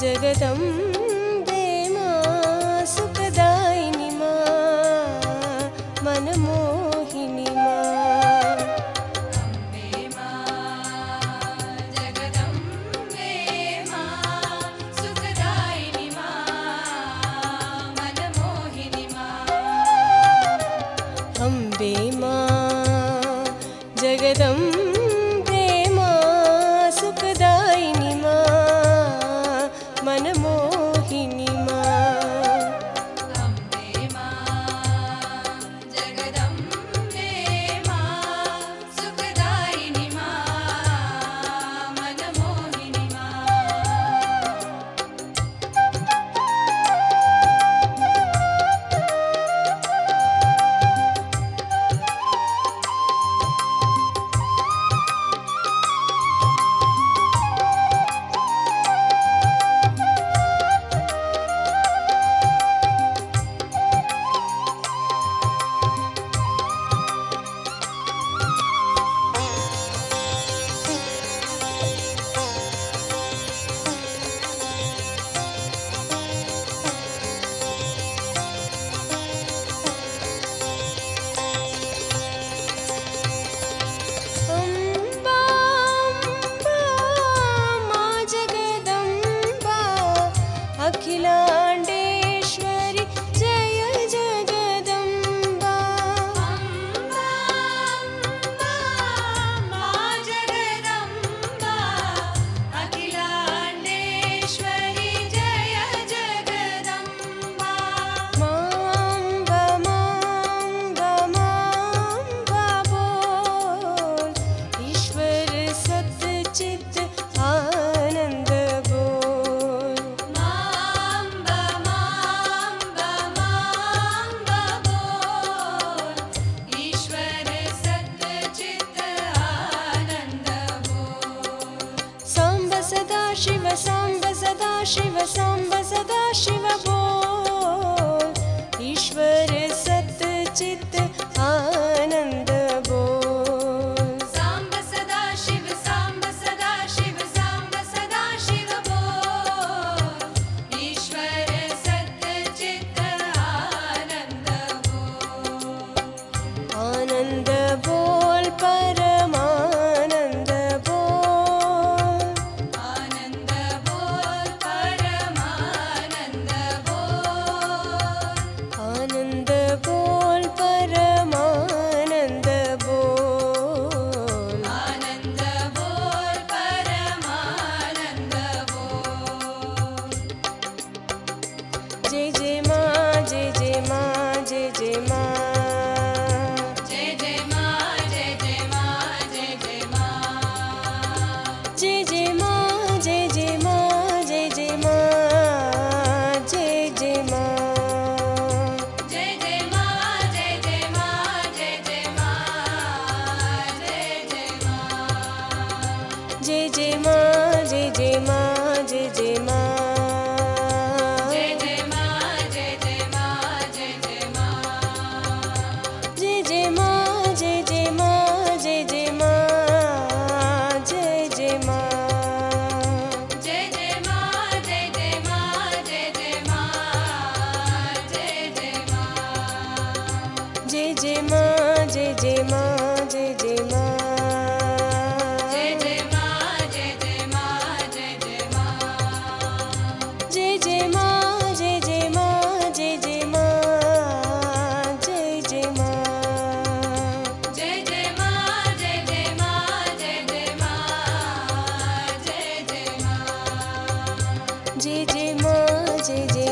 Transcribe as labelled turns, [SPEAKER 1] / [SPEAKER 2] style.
[SPEAKER 1] जगदम्बे मा सुखदायिनि मा मनमो े मा
[SPEAKER 2] जे जे मा जे
[SPEAKER 1] जे मा। जि मि जि